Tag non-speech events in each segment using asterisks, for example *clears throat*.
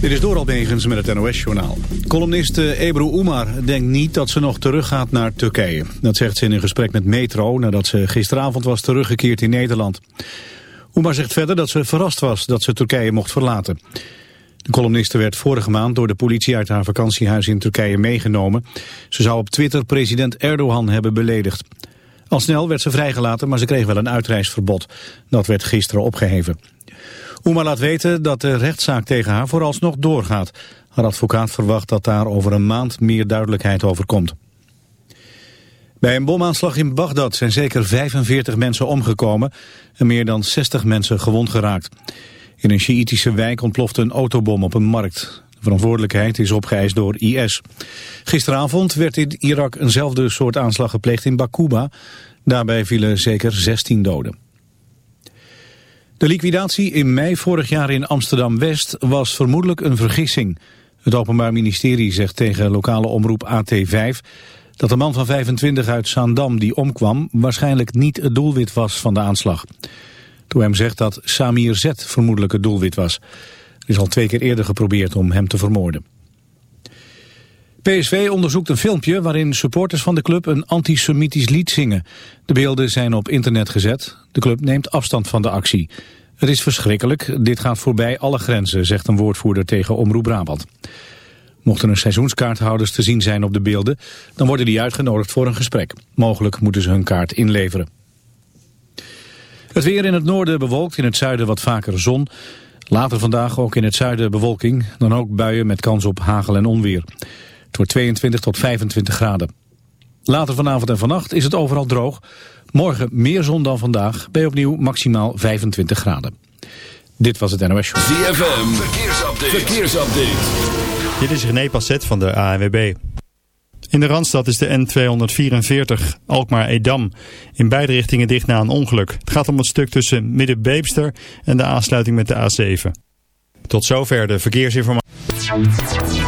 Dit is Doral Begens met het NOS-journaal. Columniste Ebru Umar denkt niet dat ze nog teruggaat naar Turkije. Dat zegt ze in een gesprek met Metro nadat ze gisteravond was teruggekeerd in Nederland. Umar zegt verder dat ze verrast was dat ze Turkije mocht verlaten. De columniste werd vorige maand door de politie uit haar vakantiehuis in Turkije meegenomen. Ze zou op Twitter president Erdogan hebben beledigd. Al snel werd ze vrijgelaten, maar ze kreeg wel een uitreisverbod. Dat werd gisteren opgeheven. Oema laat weten dat de rechtszaak tegen haar vooralsnog doorgaat. Haar advocaat verwacht dat daar over een maand meer duidelijkheid over komt. Bij een bomaanslag in Bagdad zijn zeker 45 mensen omgekomen en meer dan 60 mensen gewond geraakt. In een Sjiïtische wijk ontplofte een autobom op een markt. De verantwoordelijkheid is opgeëist door IS. Gisteravond werd in Irak eenzelfde soort aanslag gepleegd in Bakuba. Daarbij vielen zeker 16 doden. De liquidatie in mei vorig jaar in Amsterdam-West was vermoedelijk een vergissing. Het Openbaar Ministerie zegt tegen lokale omroep AT5 dat de man van 25 uit Zaandam die omkwam waarschijnlijk niet het doelwit was van de aanslag. Toen hem zegt dat Samir Z vermoedelijk het doelwit was. Er is al twee keer eerder geprobeerd om hem te vermoorden. PSV onderzoekt een filmpje waarin supporters van de club een antisemitisch lied zingen. De beelden zijn op internet gezet. De club neemt afstand van de actie. Het is verschrikkelijk. Dit gaat voorbij alle grenzen, zegt een woordvoerder tegen Omroep Brabant. Mochten er seizoenskaarthouders te zien zijn op de beelden, dan worden die uitgenodigd voor een gesprek. Mogelijk moeten ze hun kaart inleveren. Het weer in het noorden bewolkt, in het zuiden wat vaker zon. Later vandaag ook in het zuiden bewolking, dan ook buien met kans op hagel en onweer. Het wordt 22 tot 25 graden. Later vanavond en vannacht is het overal droog. Morgen meer zon dan vandaag, bij opnieuw maximaal 25 graden. Dit was het NOS Show. ZFM, verkeersupdate. verkeersupdate. Dit is René Passet van de ANWB. In de Randstad is de N244 Alkmaar-Edam. In beide richtingen dicht na een ongeluk. Het gaat om het stuk tussen Middenbeemster en de aansluiting met de A7. Tot zover de verkeersinformatie.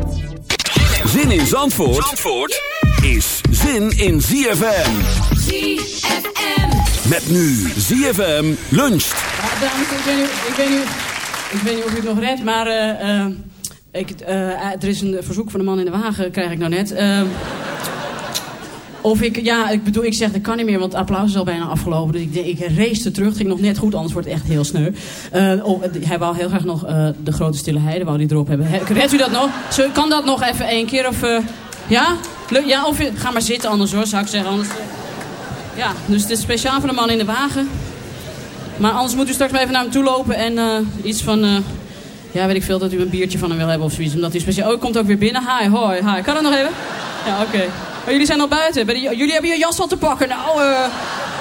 Zin in Zandvoort, Zandvoort is zin in ZFM. ZFM. Met nu ZFM luncht. Ja, dames, ik weet, niet, ik, weet niet, ik weet niet of u het nog redt, maar eh, eh, ik, eh, er is een verzoek van de man in de wagen, krijg ik nou net. Of ik, ja, ik bedoel, ik zeg dat kan niet meer, want het applaus is al bijna afgelopen. Dus ik, ik race terug, het ging nog net goed, anders wordt het echt heel sneu. Eh, oh, hij wou heel graag nog eh, de grote stille heide, wou die erop hebben. He- Redt u dat nog? Kan dat nog even één keer? Of, eh, ja? Ja, of ga maar zitten anders hoor, zou ik zeggen. Anders, eh. ja, dus het is speciaal voor de man in de wagen. Maar anders moet u straks maar even naar hem toe lopen en eh, iets van... eh, ja, weet ik veel, dat u een biertje van hem wil hebben of zoiets. Omdat hij speciaal... Oh, komt ook weer binnen. Hi, hoi, hi. Kan dat nog even? Ja, oké. Maar jullie zijn al buiten. Je- jullie hebben je jas al te pakken. Nou, eh,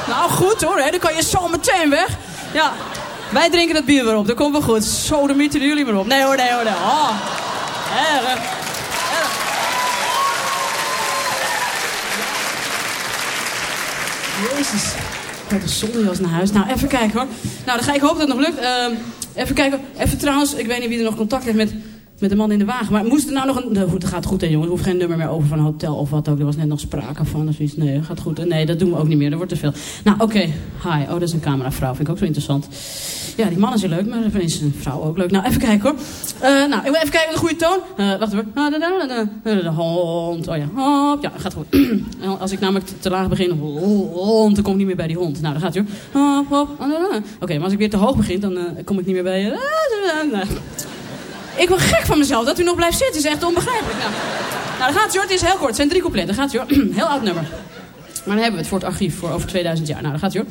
nou goed hoor. Hè? Dan kan je zo meteen weg. Ja, wij drinken dat bier weer op. Dat komt wel goed. Zo, dan mieten jullie maar op. Nee hoor, nee hoor, nee. Oh, erg. Erg. Jezus. Heb een zonnejas naar huis. Nou, even kijken hoor. Nou, dan ga ik hopen dat het nog lukt. Ehm, Even kijken. Even trouwens, ik weet niet wie er nog contact heeft met, met de man in de wagen. Maar moest er nou nog een... Nou, goed, het gaat goed hè jongens. Er hoeft geen nummer meer over van een hotel of wat ook. Er was net nog sprake van of zoiets. Nee, gaat goed. Nee, dat doen we ook niet meer. Dat wordt te veel. Nou, oké. Hi. Oh, dat is een cameravrouw. Vind ik ook zo interessant. Ja, die man is leuk, maar dan is een vrouw ook leuk. Nou, even kijken hoor. Eh, nou, even kijken, een goede toon. Eh, wacht even. Ah, da, De hond. Oh ja, hop. Ja, gaat goed. *clears throat* Als ik namelijk te, laag begin, hond, dan kom ik niet meer bij die hond. Nou, dan gaat hij hoor. Ah. Oké, maar als ik weer te hoog begin, dan eh, kom ik niet meer bij... eh, ah. Ik word gek van mezelf dat u nog blijft zitten. is echt onbegrijpelijk. Nou, nou gaat het. Het is heel kort. Het zijn drie coupletten. Dan gaat het. *clears throat* Heel oud nummer. Maar dan hebben we het voor het archief voor over 2000 jaar. Nou, dan gaat het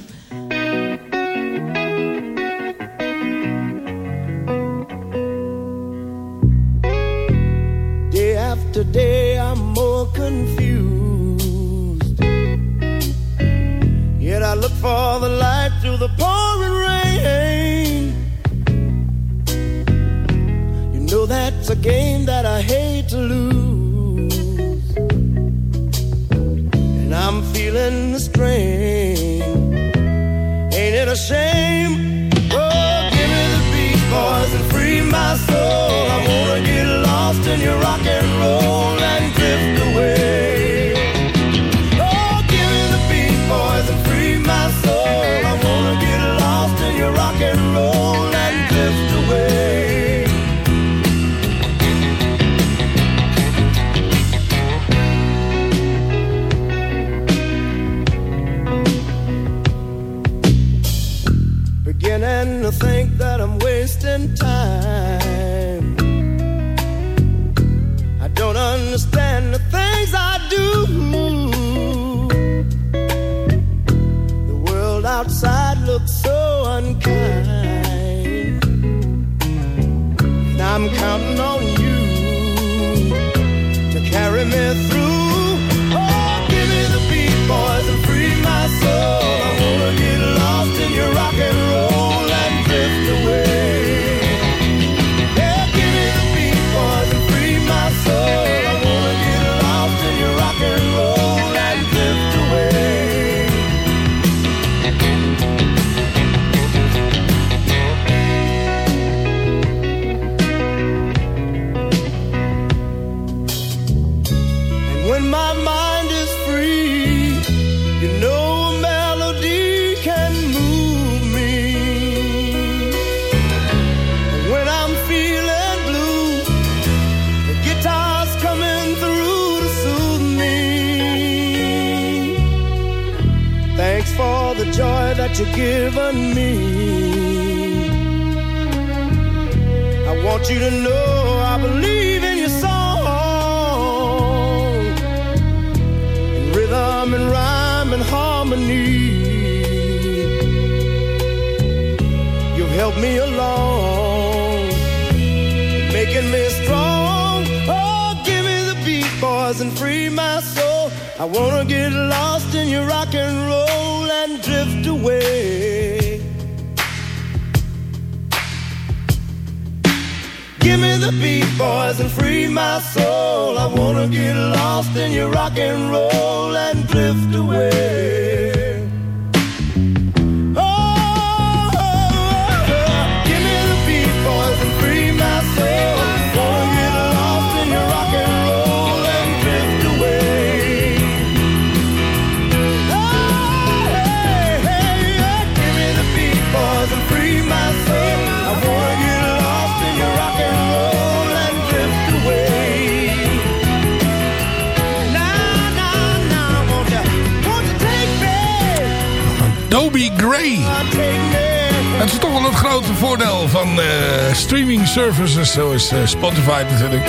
services zoals eh, Spotify natuurlijk.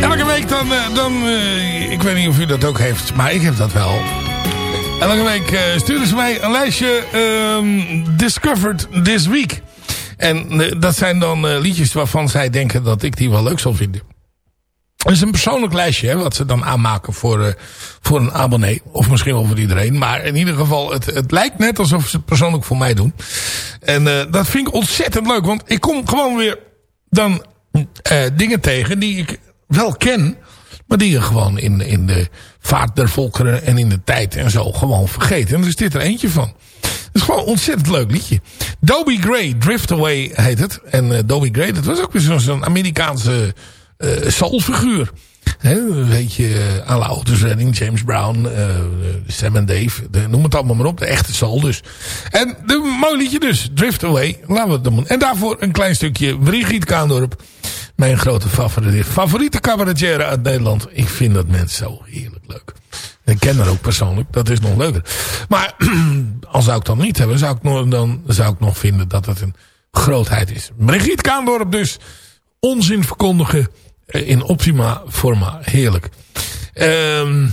Elke week dan, eh, dan eh, ik weet niet of u dat ook heeft, maar ik heb dat wel. Elke week sturen ze mij een lijstje ehm, Discovered This Week. En dat zijn dan liedjes waarvan zij denken dat ik die wel leuk zal vinden. Het is een persoonlijk lijstje hè, wat ze dan aanmaken voor, eh, voor een abonnee. Of misschien wel voor iedereen. Maar in ieder geval, het, het lijkt net alsof ze het persoonlijk voor mij doen. En eh, dat vind ik ontzettend leuk. Want ik kom gewoon weer dan eh, dingen tegen die ik wel ken. Maar die je gewoon in, in de vaart der volkeren en in de tijd en zo gewoon vergeet. En er is dit er eentje van. Het is gewoon een ontzettend leuk liedje. Dobie Gray, Drift Away heet het. En Dobie Gray, dat was ook weer zo'n Amerikaanse soulfiguur. Hè, een beetje uh, à la James Brown, eh, Sam en Dave. Noem het allemaal maar op. De echte soul dus. En de mooi dus. Drift Away. Laten we het doen. En daarvoor een klein stukje Brigitte Kaandorp. Mijn grote favoriete, favoriete cabaretier uit Nederland. Ik vind dat mensen zo heerlijk leuk. Ik ken haar ook persoonlijk. Dat is nog leuker. Maar *clears throat* als zou ik dan niet hebben, zou ik nog, dan zou ik nog vinden dat het een grootheid is. Brigitte Kaandorp dus. Onzin verkondigen eh, in optima forma. Heerlijk. Ehm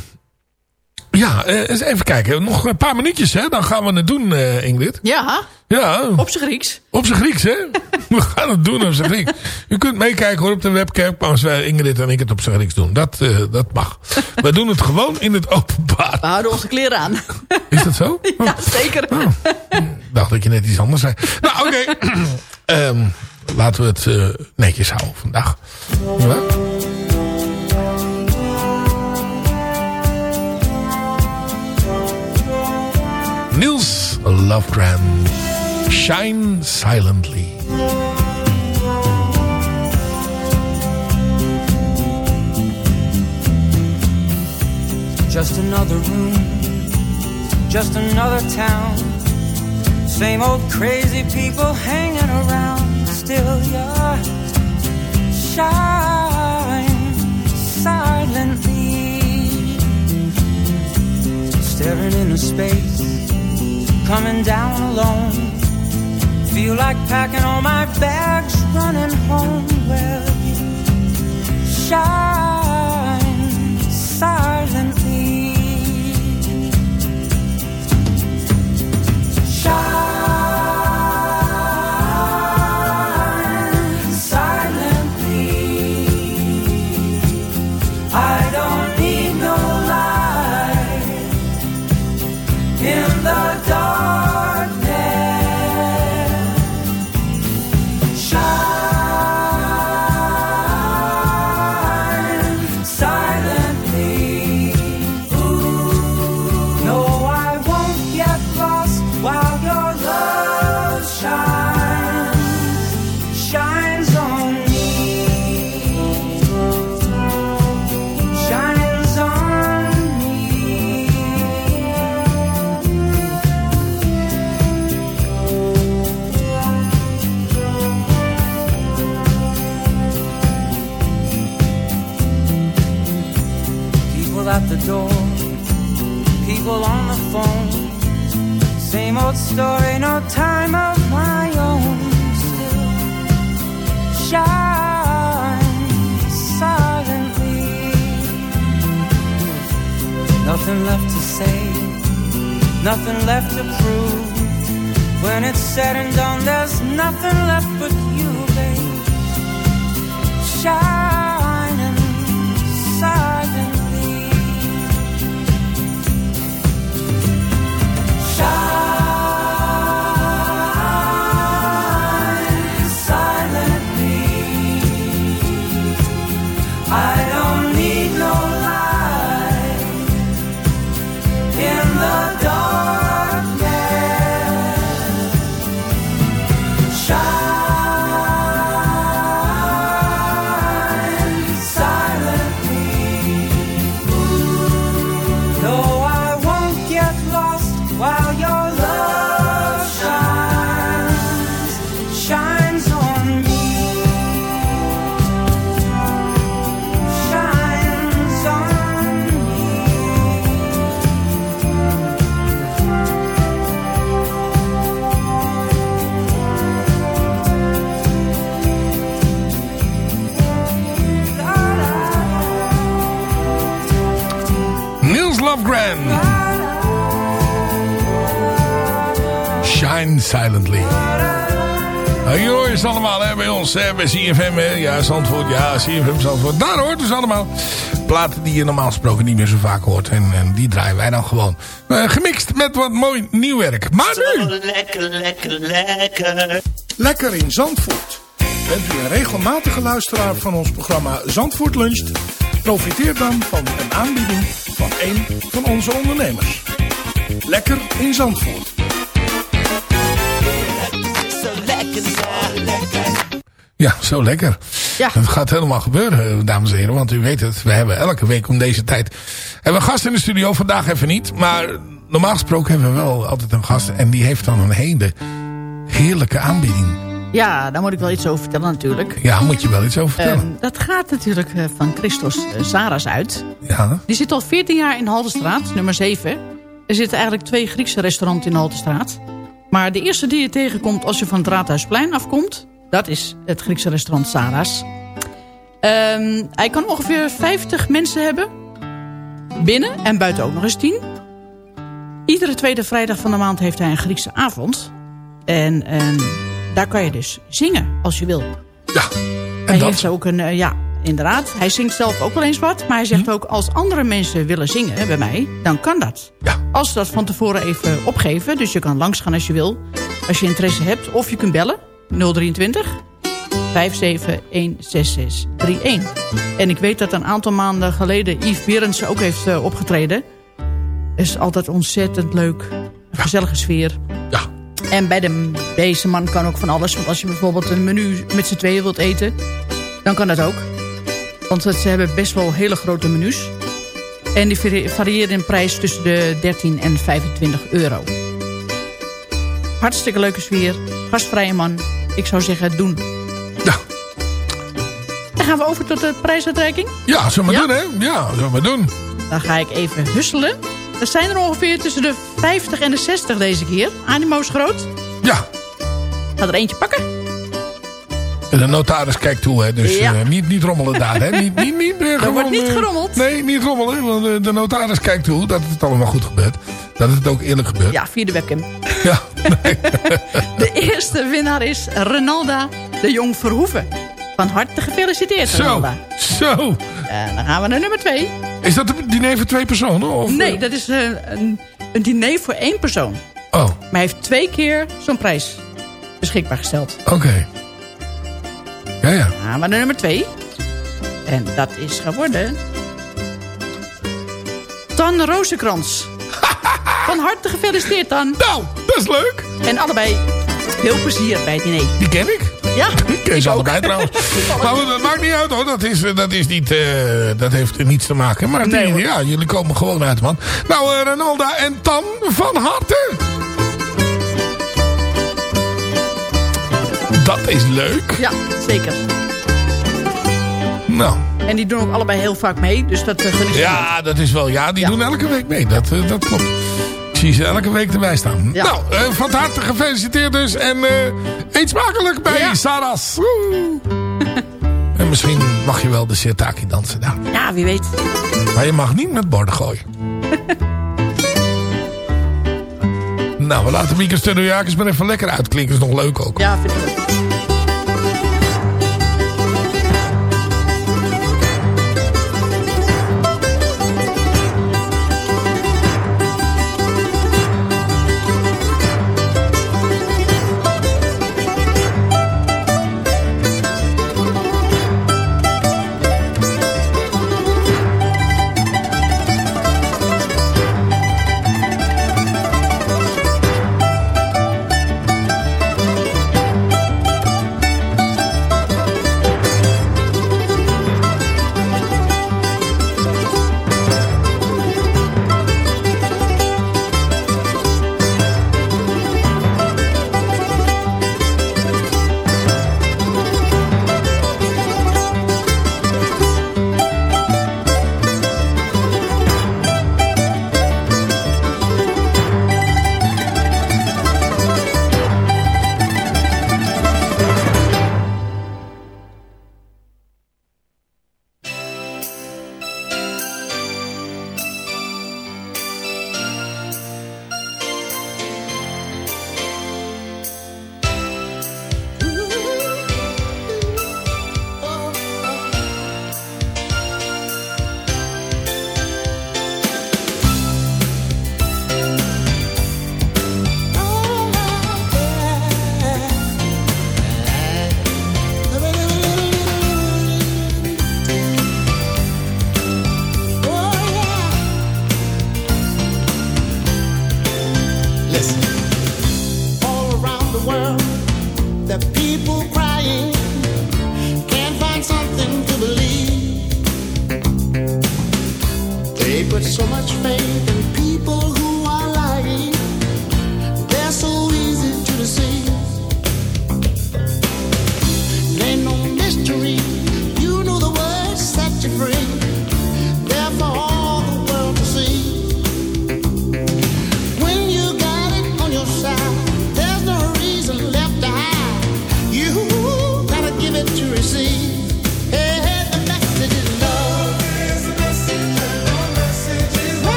ja, eh, eens even kijken. Nog een paar minuutjes, hè? Dan gaan we het doen, eh, Ingrid. Ja, Ja, op zijn Grieks. op zijn Grieks, hè? *laughs* We gaan het doen op zijn Grieks. U kunt meekijken hoor op de webcam als wij Ingrid en ik het op zijn Grieks doen. Dat, eh, dat mag. We doen het gewoon in het openbaar. We houden onze kleren aan. Is dat zo? *laughs* Ja, zeker. Ik dacht dat je net iets anders zei. Nou, oké. *laughs* Ehm, laten we het eh, netjes houden vandaag. Ja? Niels Lofgren. Shine Silently. Just another room, just another town. Same old crazy people hanging around. Still, you're shine silently, staring into space, coming down alone. Feel like packing all my bags, running home. Well, you shine Nothing left to say, nothing left to prove. When it's said and done, there's nothing left but you, babe. Shining silently. Shine hier hoor je ze allemaal hè, bij ons, hè, bij CFM. Hè. Ja, Zandvoort, ja, CFM Zandvoort. Daar hoort dus allemaal platen die je normaal gesproken niet meer zo vaak hoort. En, en die draaien wij dan gewoon. Eh, gemixt met wat mooi nieuw werk. Maar nu... Lekker, lekker, lekker. Lekker in Zandvoort. Bent u een regelmatige luisteraar van ons programma Zandvoort Luncht? Profiteer dan van een aanbieding van een van onze ondernemers. Lekker in Zandvoort. Ja, zo lekker. Ja. Het gaat helemaal gebeuren, dames en heren. Want u weet het, we hebben elke week om deze tijd... Hebben we een gast in de studio, vandaag even niet. Maar normaal gesproken hebben we wel altijd een gast. En die heeft dan een hele heerlijke aanbieding. Ja, daar moet ik wel iets over vertellen natuurlijk. Ja, moet je wel iets over vertellen. Ehm, dat gaat natuurlijk eh, van Christos eh, Saras uit. ja. Die zit al 14 jaar in Haltestraat, nummer 7. Er zitten eigenlijk twee Griekse restaurants in de Haltestraat. Maar de eerste die je tegenkomt als je van het Raadhuisplein afkomt... dat is het Griekse restaurant Saras. Ehm, hij kan ongeveer 50 mensen hebben. Binnen en buiten ook nog eens 10. Iedere tweede vrijdag van de maand heeft hij een Griekse avond. En, en daar kan je dus zingen als je wil. Ja, Hij dat? heeft ook een, eh, ja, inderdaad. Hij zingt zelf ook wel eens wat. Maar hij zegt ook, als andere mensen willen zingen bij mij, dan kan dat. Ja. Als ze dat van tevoren even opgeven. Dus je kan langsgaan als je wil. Als je interesse hebt. Of je kunt bellen. 023 5716631. En ik weet dat een aantal maanden geleden Yves Berendsen ook heeft eh, opgetreden. is altijd ontzettend leuk. Een gezellige sfeer. Ja. En bij de, deze man kan ook van alles. Want als je bijvoorbeeld een menu met z'n tweeën wilt eten... dan kan dat ook. Want ze hebben best wel hele grote menus. En die vari- variëren in prijs tussen de 13 en 25 euro. Hartstikke leuke sfeer. Gastvrije man. Ik zou zeggen, doen. Ja. Dan gaan we over tot de prijsuitreiking. Ja, zullen we Ja? doen, hè? Ja, zullen we doen. Dan ga ik even husselen. Er zijn er ongeveer tussen de 50 en de 60 deze keer. Animo is groot. Ja. Ga er eentje pakken. En de notaris kijkt toe, hè. Dus Ja. eh, niet, niet rommelen daar, hè. Niet, niet, niet, eh, gewoon, *laughs* wordt niet eh, gerommeld. nee, niet rommelen. Want de notaris kijkt toe dat het allemaal goed gebeurt. Dat het ook eerlijk gebeurt. Ja, via de webcam. Ja. *laughs* De eerste winnaar is Renalda de Jong Verhoeven. Van harte gefeliciteerd, Zo, Renalda. zo. Dan gaan we naar nummer twee. Is dat een diner voor twee personen? Of, Nee, dat is een, een diner voor één persoon. Oh, Maar hij heeft twee keer zo'n prijs beschikbaar gesteld. oké. Ja, ja. Dan gaan we naar nummer twee. En dat is geworden... Tan Rozenkrans. *laughs* Van harte gefeliciteerd, Tan. Nou, dat is leuk. En allebei heel plezier bij het diner. Die ken ik. Ja, *laughs* Die ken ze allebei trouwens. *laughs* maar dat maakt niet uit hoor. Dat, is, eh, dat, is niet, eh, dat heeft niets te maken. Maar Nee, die- hoor. ja, jullie komen gewoon uit man. Nou, eh, Ronalda en Tan van harte. Dat is leuk. Ja, zeker. Nou, En die doen ook allebei heel vaak mee. Dus dat uh, gun ik ja, dat is wel... Ja, die Ja. doen elke week mee. Dat, eh, dat klopt. Ik zie ze elke week erbij staan. Ja. Nou, eh, van harte gefeliciteerd dus. En eh eet smakelijk bij Ja. Saras. *laughs* En misschien mag je wel de sirtaki dansen daar. Ja, wie weet. Maar je mag niet met borden gooien. *laughs* nou, we laten Mieke Studiojakers maar even lekker uitklinken. Is nog leuk ook. Ja, vind ik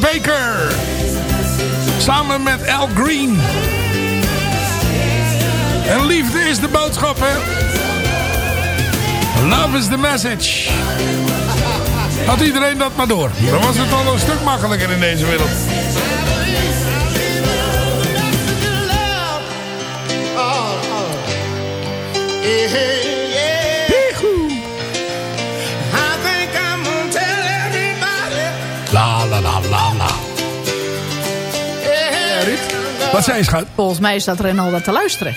Baker. Samen met Al Green. En liefde is de boodschap, hè? Love is the message. Had iedereen dat maar door. Dan was het al een stuk makkelijker in deze wereld. Hey, hey. Wat zijn schat? Volgens mij is dat Renalda te luisteren.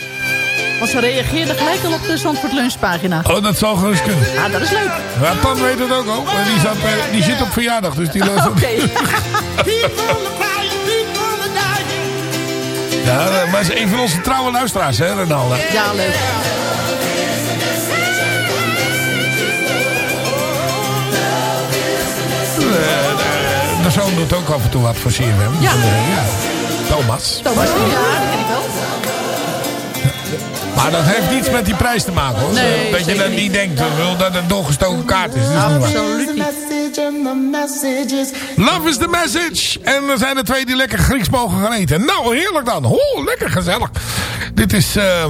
Want ze reageerde gelijk al op de Zandvoort Lunchpagina. Oh, dat zal gerust kunnen. Ja, dat is leuk. Ja, Tan weet het ook al. Die, zat, eh, die zit op verjaardag, dus die luistert. *laughs* Oké. *laughs* ja, maar is een van onze trouwe luisteraars, hè, Renalda? Ja, leuk. Eh, de, de zoon doet ook af en toe wat voor CMM. Ja. Thomas. Thomas, ja, dat ken ik wel. Maar dat heeft niets met die prijs te maken, hoor. Nee, dat je dat niet niet. denkt, wil dat het doorgestoken kaart is. Dat is niet waar. Absoluut niet. Love is the message. En er zijn er twee die lekker Grieks mogen gaan eten. Nou, heerlijk dan. Oh, lekker gezellig. Dit is eh,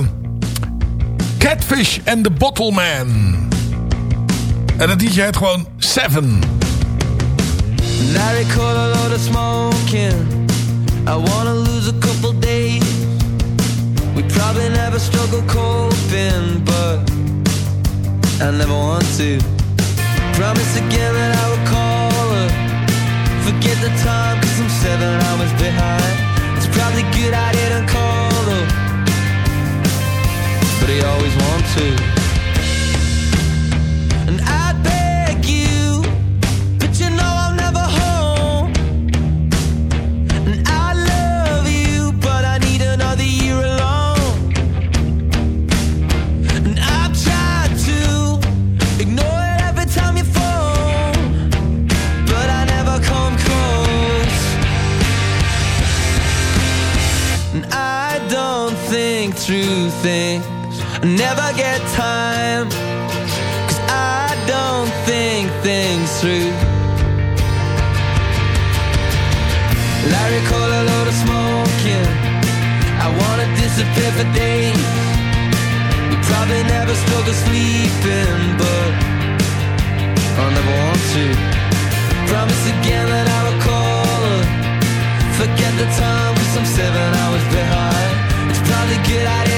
Catfish and the Bottle Man. En dat liedje heet gewoon Seven. Larry caught a load of smoking. I wanna lose a couple days. We probably never struggle coping, but I never want to. Promise again that I would call her. Forget the time, cause I'm seven hours behind. It's probably good I didn't call her. But he always wants to. Never get time. Cause I don't think things through. Larry called a load of smoking. I wanna disappear for days. We probably never struggle sleeping, but I'll never want to. Promise again that I will call her. Forget the time, cause I'm seven hours behind. It's probably good I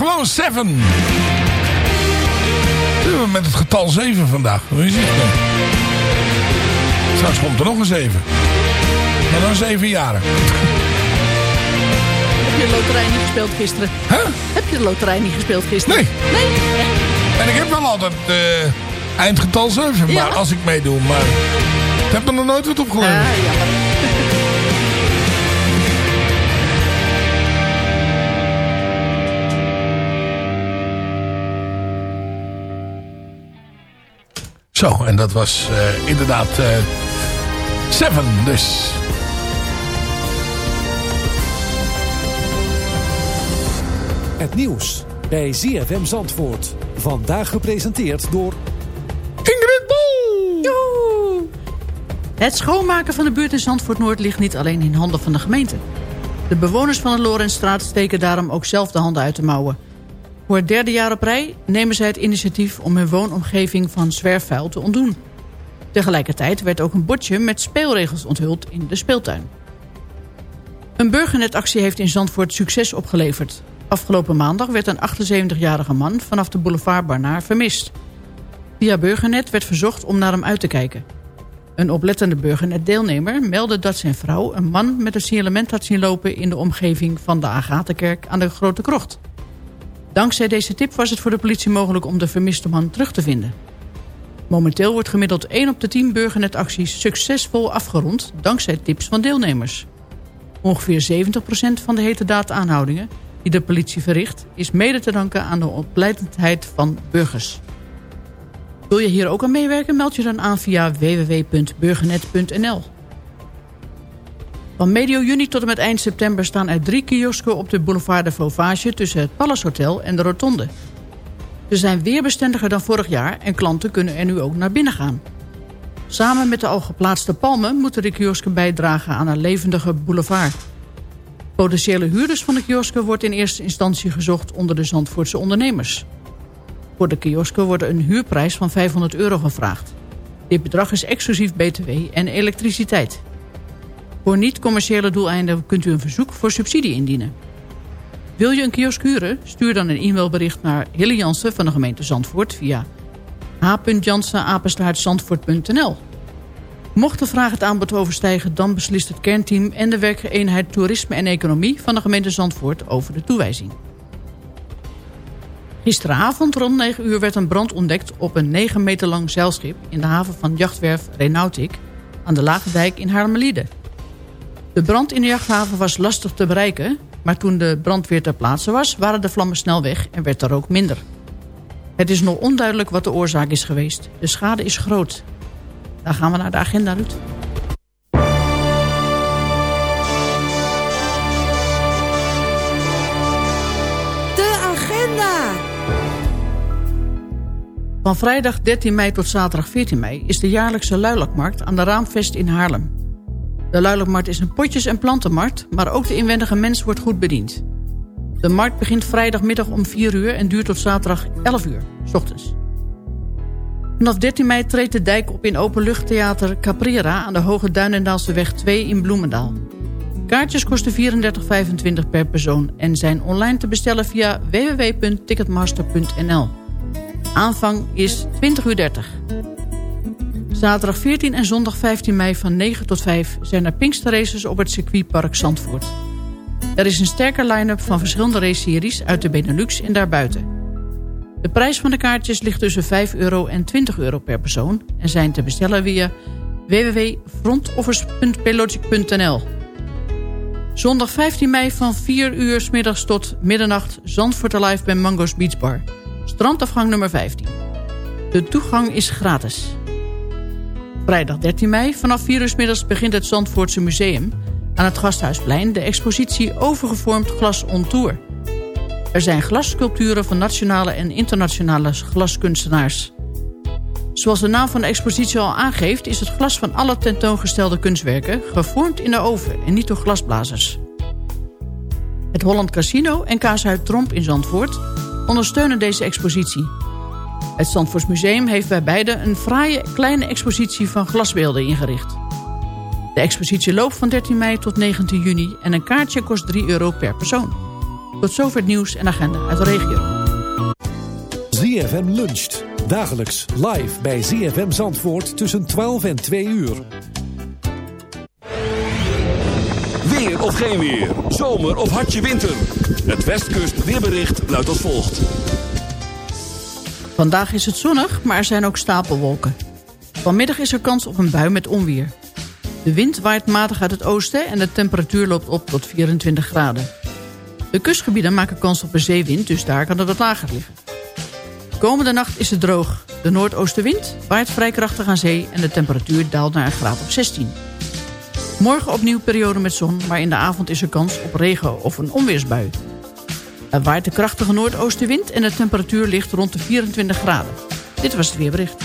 Gewoon Seven. Ja, Met het getal 7 vandaag. Hoe is het? Straks komt er nog een 7. Maar dan 7 jaren. Heb je de loterij niet gespeeld gisteren? Huh? Heb je de loterij niet gespeeld gisteren? Nee. Nee? En ik heb wel altijd eh, eindgetal 7. Ja. Maar als ik meedoe. Maar ik heb er nog nooit wat opgeleverd. Ah, jammer. Zo, en dat was eh, inderdaad eh, Seven dus. Het nieuws bij ZFM Zandvoort. Vandaag gepresenteerd door... Ingrid Bol! Het schoonmaken van de buurt in Zandvoort Noord ligt niet alleen in handen van de gemeente. De bewoners van de Lorenstraat steken daarom ook zelf de handen uit de mouwen. Voor het derde jaar op rij nemen zij het initiatief om hun woonomgeving van zwerfvuil te ontdoen. Tegelijkertijd werd ook een bordje met speelregels onthuld in de speeltuin. Een burgernetactie heeft in Zandvoort succes opgeleverd. Afgelopen maandag werd een 78-jarige man vanaf de boulevard Barnaar vermist. Via Burgernet werd verzocht om naar hem uit te kijken. Een oplettende Burgernet-deelnemer meldde dat zijn vrouw... een man met een signalement had zien lopen in de omgeving van de Agatenkerk aan de Grote Krocht. Dankzij deze tip was het voor de politie mogelijk om de vermiste man terug te vinden. Momenteel wordt gemiddeld 1 op de 10 burgernetacties succesvol afgerond... dankzij tips van deelnemers. Ongeveer 70% van de heterdaad aanhoudingen die de politie verricht... is mede te danken aan de opleidendheid van burgers. Wil je hier ook aan meewerken? Meld je dan aan via www.burgernet.nl. Van medio juni tot en met eind september staan er drie kiosken op de boulevard de Vauvage... tussen het Palace Hotel en de Rotonde. Ze zijn weerbestendiger dan vorig jaar en klanten kunnen er nu ook naar binnen gaan. Samen met de al geplaatste palmen moeten de kiosken bijdragen aan een levendige boulevard. Potentiële huurders van de kiosken wordt in eerste instantie gezocht onder de Zandvoortse ondernemers. Voor de kiosken wordt een huurprijs van 500 euro gevraagd. Dit bedrag is exclusief btw en elektriciteit. Voor niet-commerciële doeleinden kunt u een verzoek voor subsidie indienen. Wil je een kiosk huren? Stuur dan een e-mailbericht naar Hille Jansen van de gemeente Zandvoort via h.jansen.zandvoort.nl Mocht de vraag het aanbod overstijgen, dan beslist het kernteam en de werkeenheid Toerisme en Economie van de gemeente Zandvoort over de toewijzing. Gisteravond rond 9 uur werd een brand ontdekt op een 9 meter lang zeilschip in de haven van jachtwerf Renautic aan de Lage Dijk in Haarlemmerliede. De brand in de jachthaven was lastig te bereiken, maar toen de brandweer ter plaatse was, waren de vlammen snel weg en werd er ook minder. Het is nog onduidelijk wat de oorzaak is geweest. De schade is groot. Dan gaan we naar de agenda, Ruud. De agenda. Van vrijdag 13 mei tot zaterdag 14 mei is de jaarlijkse luilakmarkt aan de Raamvest in Haarlem. De luilakmarkt is een potjes- en plantenmarkt, maar ook de inwendige mens wordt goed bediend. De markt begint vrijdagmiddag om 4 uur en duurt tot zaterdag 11 uur, s ochtends. Vanaf 13 mei treedt de dijk op in openluchttheater Caprera... aan de Hoge Duinendaalseweg 2 in Bloemendaal. Kaartjes kosten 34,25 per persoon... en zijn online te bestellen via www.ticketmaster.nl. Aanvang is 20.30 uur. Zaterdag 14 en zondag 15 mei van 9 tot 5... zijn er Pinksterraces op het circuitpark Zandvoort. Er is een sterke line-up van verschillende raceseries... uit de Benelux en daarbuiten... De prijs van de kaartjes ligt tussen 5 euro en 20 euro per persoon... en zijn te bestellen via www.frontoffers.pelogic.nl. Zondag 15 mei van 4 uur s middags tot middernacht... Zandvoort Alive bij Mango's Beach Bar. Strandafgang nummer 15. De toegang is gratis. Vrijdag 13 mei vanaf 4 uur middags begint het Zandvoortse Museum... aan het Gasthuisplein de expositie Overgevormd Glas on Tour... Er zijn glassculpturen van nationale en internationale glaskunstenaars. Zoals de naam van de expositie al aangeeft... is het glas van alle tentoongestelde kunstwerken... gevormd in de oven en niet door glasblazers. Het Holland Casino en Kaashuis Tromp in Zandvoort... ondersteunen deze expositie. Het Zandvoorts Museum heeft bij beide... een fraaie kleine expositie van glasbeelden ingericht. De expositie loopt van 13 mei tot 19 juni... en een kaartje kost 3 euro per persoon. Tot zover het nieuws en agenda uit de regio. ZFM luncht. Dagelijks live bij ZFM Zandvoort tussen 12 en 2 uur. Weer of geen weer. Zomer of hartje winter. Het Westkust weerbericht luidt als volgt. Vandaag is het zonnig, maar er zijn ook stapelwolken. Vanmiddag is er kans op een bui met onweer. De wind waait matig uit het oosten en de temperatuur loopt op tot 24 graden. De kustgebieden maken kans op een zeewind, dus daar kan het wat lager liggen. Komende nacht is het droog. De noordoostenwind waait vrij krachtig aan zee... en de temperatuur daalt naar een graad of 16. Morgen opnieuw periode met zon, maar in de avond is er kans op regen of een onweersbui. Er waait de krachtige noordoostenwind en de temperatuur ligt rond de 24 graden. Dit was het weerbericht.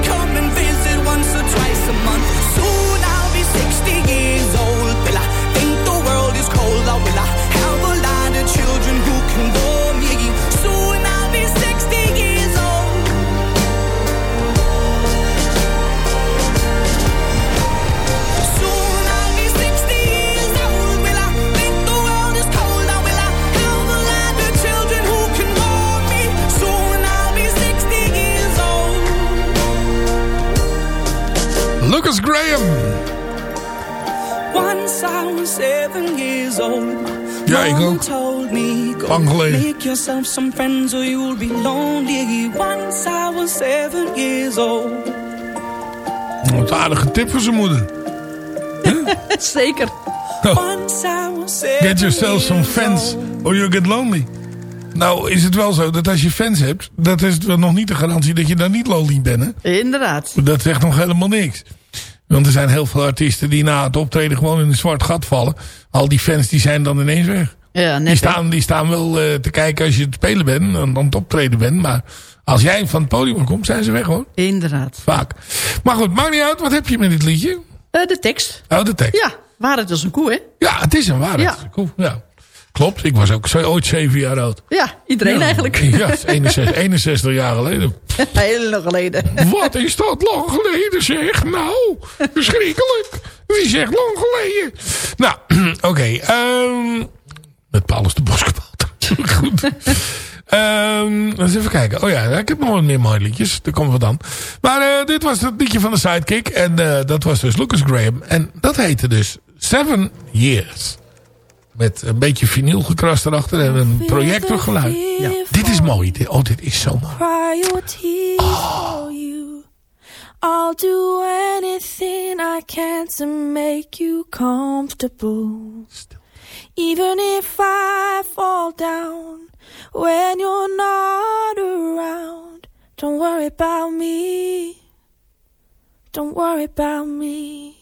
Graham. Once I was seven years old. Ja, ik ook. told me, go Lang geleden. make yourself some friends or you'll be lonely. Once I was seven years old. Wat een aardige tip voor zijn moeder. *laughs* Zeker. Once I was seven Get yourself some fans or you get lonely. Nou is het wel zo dat als je fans hebt... dat is wel nog niet de garantie dat je dan niet lonely bent. Hè? Inderdaad. Dat zegt nog helemaal niks. Want er zijn heel veel artiesten die na het optreden gewoon in een zwart gat vallen. Al die fans die zijn dan ineens weg. Ja, net Die staan, die staan wel eh, te kijken als je het spelen bent en aan het optreden bent. Maar als jij van het podium komt, zijn ze weg hoor. Inderdaad. Vaak. Maar goed, maakt niet uit. Wat heb je met dit liedje? Eh, de tekst. Oh, de tekst. Ja, waarheid als een koe, hè? Ja, het is een waarheid. Ja. Cool, ja. Klopt, ik was ook zo- ooit zeven jaar oud. Ja, iedereen Ja. eigenlijk. *laughs* Ja, het is 61, 61 jaar geleden. *laughs* Heel lang geleden. *laughs* Wat is dat lang geleden zeg? Nou, verschrikkelijk. Wie zegt lang geleden? Nou, *clears throat* oké. ehm, met Paulus de Boskabouter. Goed. Ehm, eens even kijken. Oh ja, ik heb nog wat meer mooie liedjes. Daar komen we dan. Maar eh, dit was het liedje van de Sidekick. En eh, dat was dus Lucas Graham. En dat heette dus Seven Years. Met een beetje vinyl gekrast erachter. En een projectorgeluid. Ja. Dit is mooi. Dit- Oh, dit is zo mooi. you. I'll do anything I can to make you comfortable. Even if I fall down when you're not around. Don't worry about me. Don't worry about me.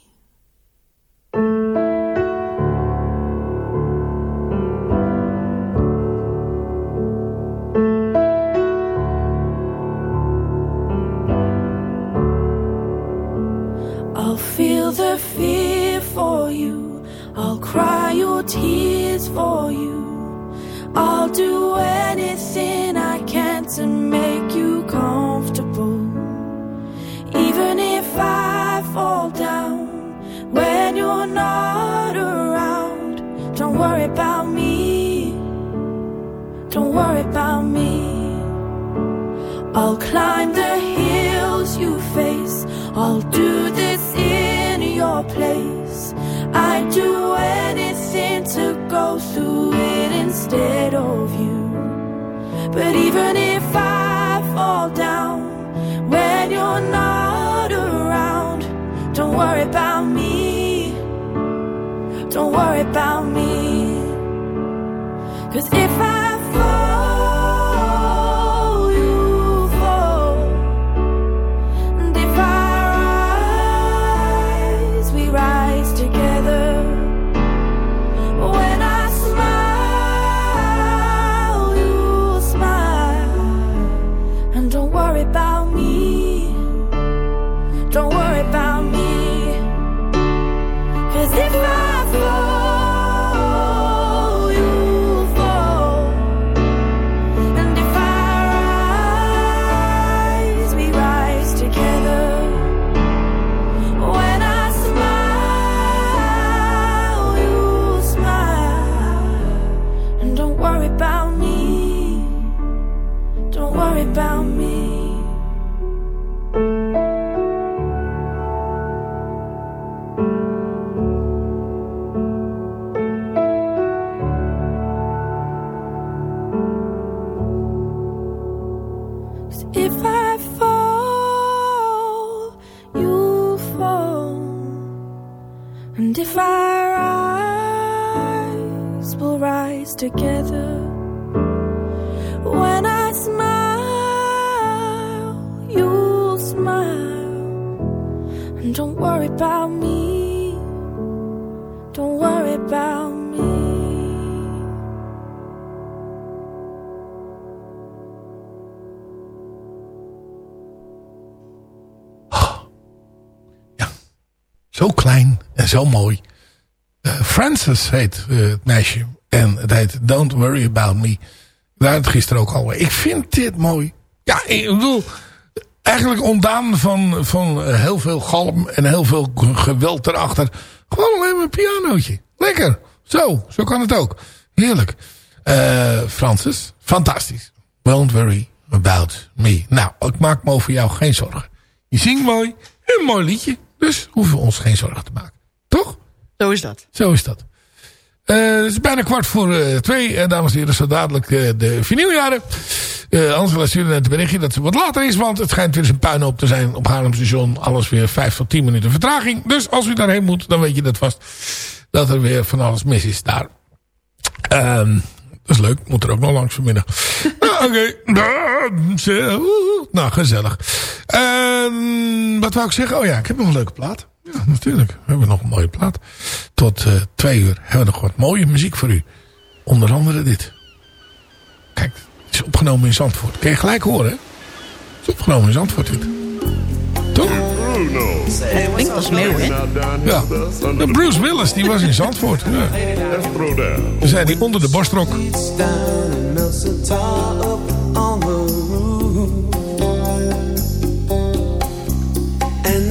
I'll feel the fear for you. I'll cry your tears for you. I'll do anything I can to make you comfortable. Even if I fall down when you're not around. Don't worry about me. Don't worry about me. I'll climb the instead of you. But even if I fall down when you're not around, don't worry about me. Don't worry about me. Cause if I Don't worry about me. Don't worry about me. *gasps* Zo klein en zo mooi. Eh, Francis heet eh, het meisje. En het heet Don't Worry About Me. Daar het gisteren ook al. Ik vind dit mooi. Ja, ik bedoel... Eigenlijk ontdaan van, van heel veel galm en heel veel geweld erachter. Gewoon alleen maar een pianootje. Lekker. Zo, zo kan het ook. Heerlijk. Eh, Francis, fantastisch. Don't worry about me. Nou, ik maak me over jou geen zorgen. Je zingt mooi. Een mooi liedje. Dus hoeven we ons geen zorgen te maken. Toch? Zo is dat. Zo is dat. Eh, het is bijna kwart voor eh, twee. En dames en heren, zo dadelijk eh, de vinyljaren. Uh, Angela stuurde net een berichtje dat het wat later is. Want het schijnt weer eens een puinhoop te zijn op Haarlem station. Alles weer vijf tot tien minuten vertraging. Dus als u daarheen moet, dan weet je dat vast. Dat er weer van alles mis is daar. Ehm, dat is leuk. Moet er ook nog langs vanmiddag. *laughs* nou, Oké. Nou, gezellig. Ehm, wat wou ik zeggen? Oh ja, ik heb nog een leuke plaat. Ja, natuurlijk. We hebben nog een mooie plaat. Tot uh, twee uur hebben we nog wat mooie muziek voor u. Onder andere dit. Kijk, het is opgenomen in Zandvoort. Kun je gelijk horen, hè? Het is opgenomen in Zandvoort, dit. Toch? ik Ja. De Bruce Willis, die was in Zandvoort. Ja. We zijn die onder de borstrok.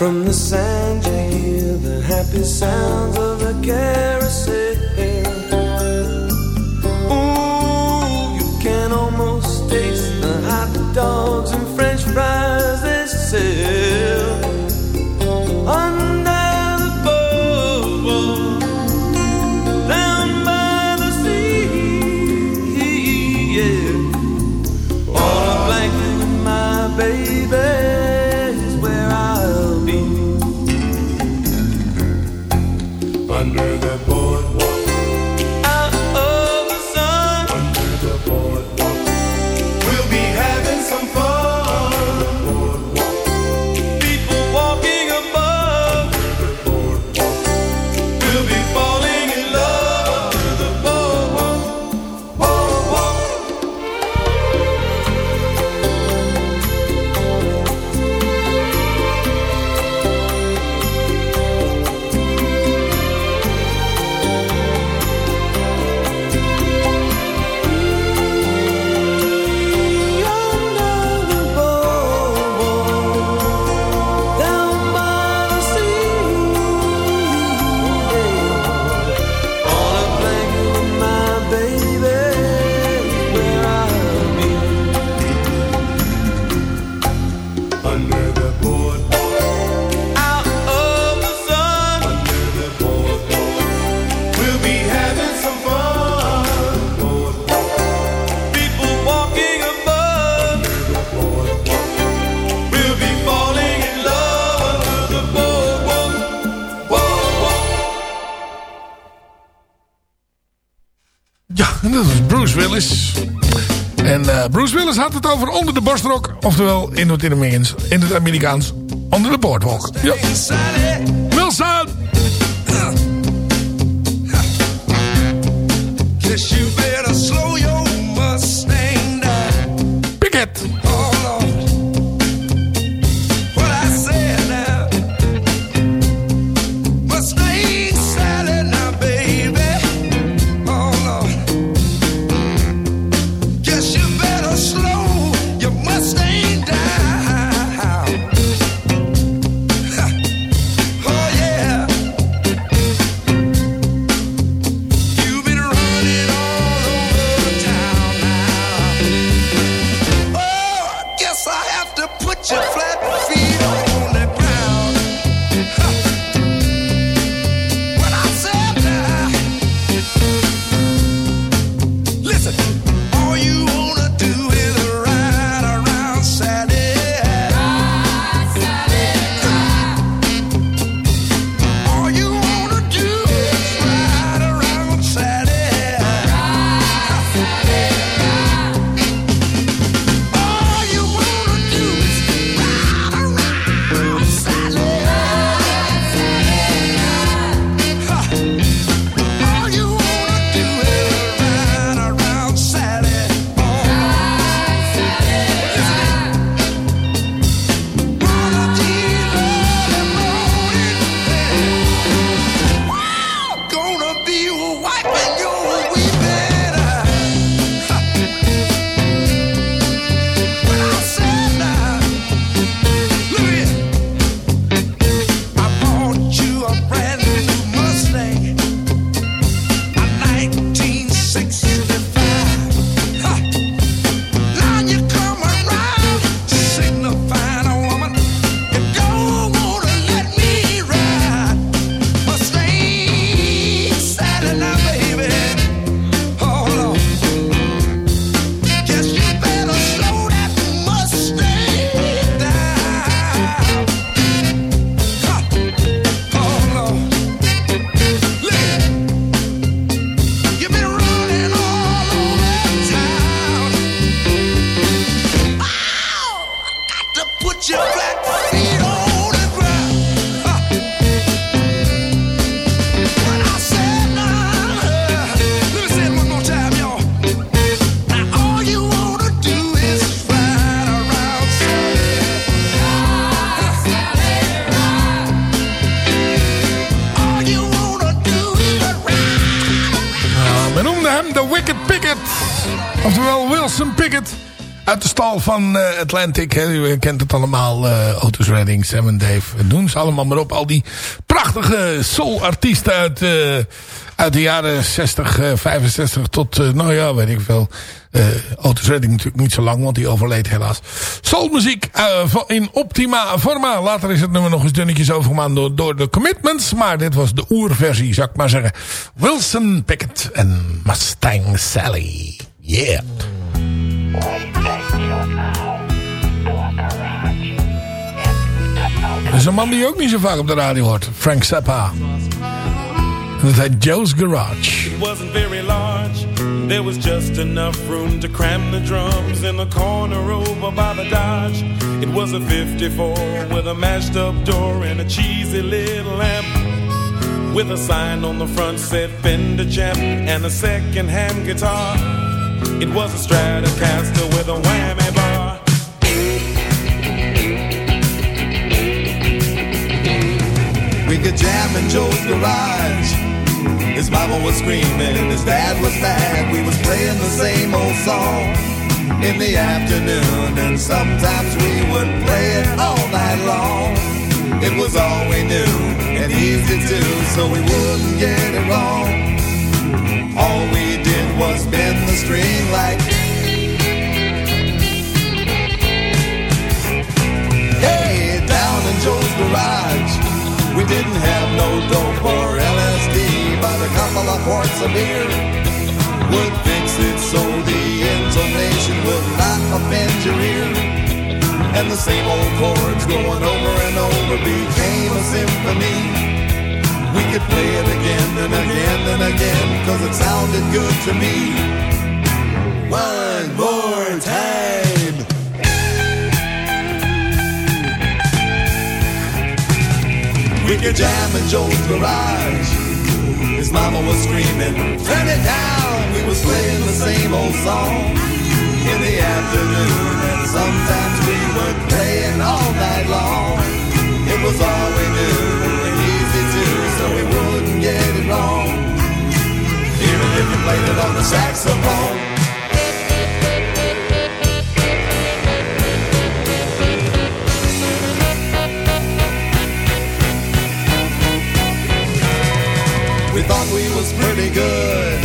from the sand. over onder de borstrok. Oftewel in het Amerikaans, in het Amerikaans onder de boardwalk. Oftewel Wilson Pickett. Uit de stal van eh, Atlantic. Hè. U kent het allemaal. eh Otis Redding, Sam en Dave. Doen ze allemaal maar op. Al die prachtige soul-artiesten uit, eh, de jaren 60, eh, 65 tot, nou ja, weet ik veel. Otis Redding natuurlijk niet zo lang, want die overleed helaas. Soulmuziek in optima forma. Later is het nummer nog eens dunnetjes overgemaan door, door de Commitments. Maar dit was de oerversie, zou ik maar zeggen. Wilson Pickett en Mustang Sally. Yeah. Dat is een man die je ook niet zo vaak op de radio hoort. Frank Zappa. En dat heet Joe's Garage. It wasn't very large. There was just enough room to cram the drums in the corner over by the Dodge. It was a 54 with a mashed up door and a cheesy little lamp. With a sign on the front said Fender Champ and a second hand guitar. It was a Stratocaster with a whammy bar. We could jam in Joe's garage. His mama was screaming his dad was mad. We was playing the same old song in the afternoon, and sometimes we would play it all night long. It was all we knew and easy to, so we wouldn't get it wrong. All we was bend the string like. Hey, down in Joe's garage. We didn't have no dope or LSD, but a couple of quarts of beer would fix it so the intonation would not offend your ear. And the same old chords going over and over became a symphony. We could play it again and again and again, cause it sounded good to me. One more time. We could jam in Joe's garage. His mama was screaming, turn it down. We was playing the same old song in the afternoon. And sometimes we would play it all night long. It was all we knew wrong. Even if you played it on the saxophone. We thought we was pretty good.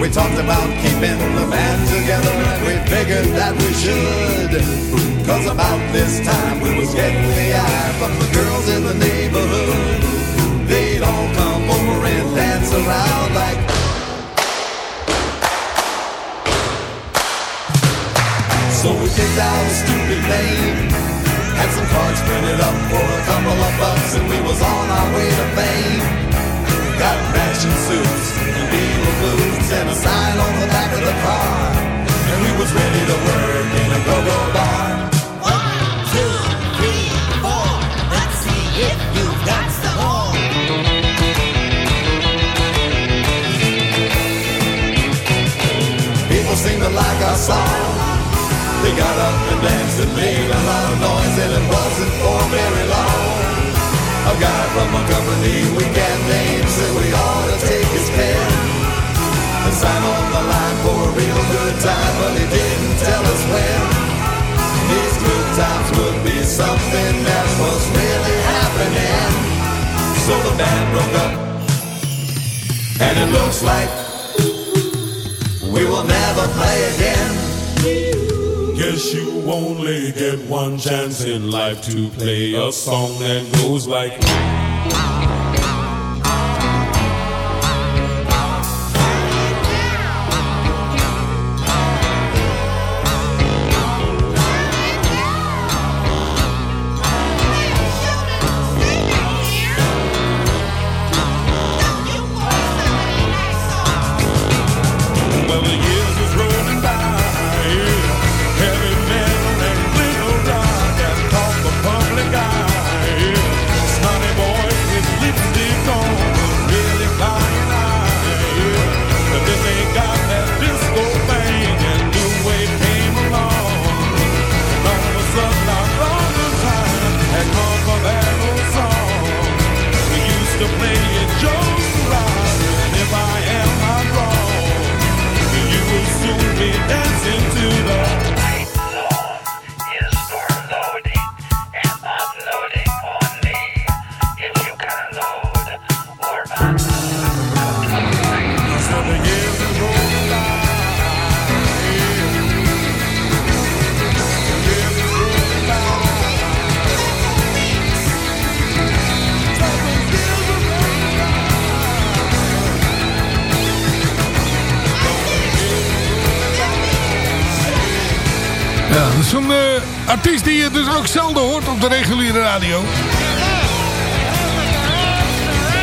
We talked about keeping the band together and we figured that we should. Cause about this time we was getting the eye from the girls in the neighborhood. They'd all come over and dance around like. So we picked out a stupid name. Had some cards printed up for a couple of bucks and we was on our way to fame. Got matching suits and Beatle boots and a sign on the back of the car. And we was ready to work in a go-go bar. Song. They got up and danced and made a lot of noise and it wasn't for very long. A guy from a company we can't name said we ought to take his pen and sign on the line for a real good time, but he didn't tell us when. These good times would be something that was really happening. So the band broke up, and it looks like we will never play again. You only get one chance in life to play a song that goes like.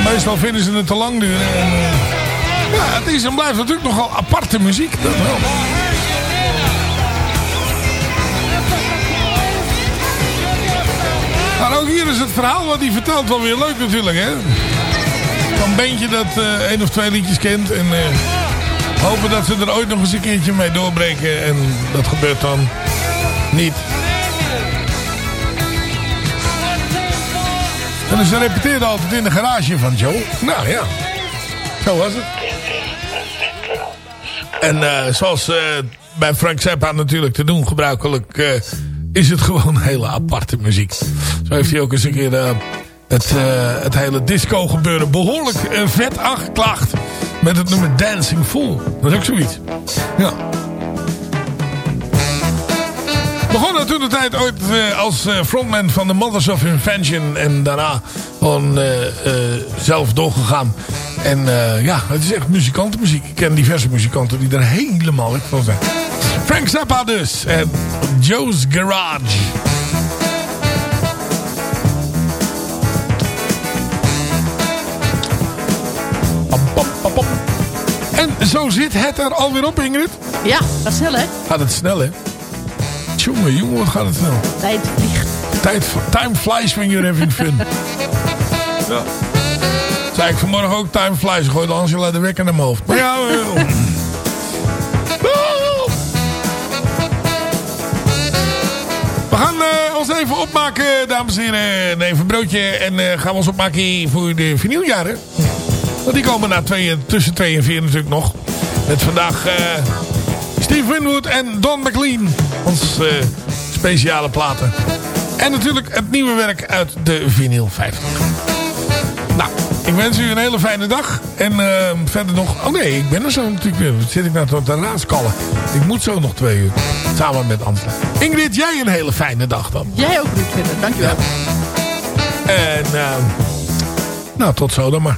Meestal vinden ze het te lang duren. En, eh, ja, het is en blijft natuurlijk nogal aparte muziek. Dat wel. Maar ook hier is het verhaal wat hij vertelt wel weer leuk natuurlijk. Hè? Een bandje dat eh één of twee liedjes kent. En eh, hopen dat ze er ooit nog eens een keertje mee doorbreken. En dat gebeurt dan niet. En ze repeteerden altijd in de garage van Joe. Nou ja, zo was het. En eh, zoals eh, bij Frank Zappa natuurlijk te doen gebruikelijk... eh, is het gewoon *laughs* hele aparte muziek. Zo heeft hij ook eens een keer het, het hele disco gebeuren behoorlijk eh, vet aangeklaagd. Met het nummer Dancing Fool. Dat is ook zoiets. Ja. Begon toen de tijd ooit eh, als eh, frontman van de Mothers of Invention. En daarna gewoon eh, zelf doorgegaan. En ja, het is echt muzikantenmuziek. Ik ken diverse muzikanten die er helemaal weg van zijn. Frank Zappa dus. En Joe's Garage. En zo zit het er alweer op, Ingrid. Ja, dat is snel hè. Gaat het snel, hè? Jongen, jongen, wat gaat het snel. Tijd vliegt. Tijd, time flies when you're having fun. *laughs* ja. Zei ik vanmorgen ook, time flies. Gooide Angela de wekker naar mijn hoofd. Maar ja... eh, *laughs* We gaan eh, ons even opmaken, dames en heren. Neem een broodje en eh, gaan we ons opmaken voor de vinyljaren. Want die komen na twee, tussen 2 en 4 natuurlijk nog. Met vandaag eh, Winwood en Don McLean. Ons eh, speciale platen. En natuurlijk het nieuwe werk uit de vinyl 50. Nou, ik wens u een hele fijne dag. En eh, verder nog... Oh nee, ik ben er zo natuurlijk weer. Wat zit ik nou tot de raadskallen? Ik moet zo nog twee uur. Samen met Angela. Ingrid, jij een hele fijne dag dan. Jij ook, Ruud. Dankjewel. En eh, nou, tot zo dan maar.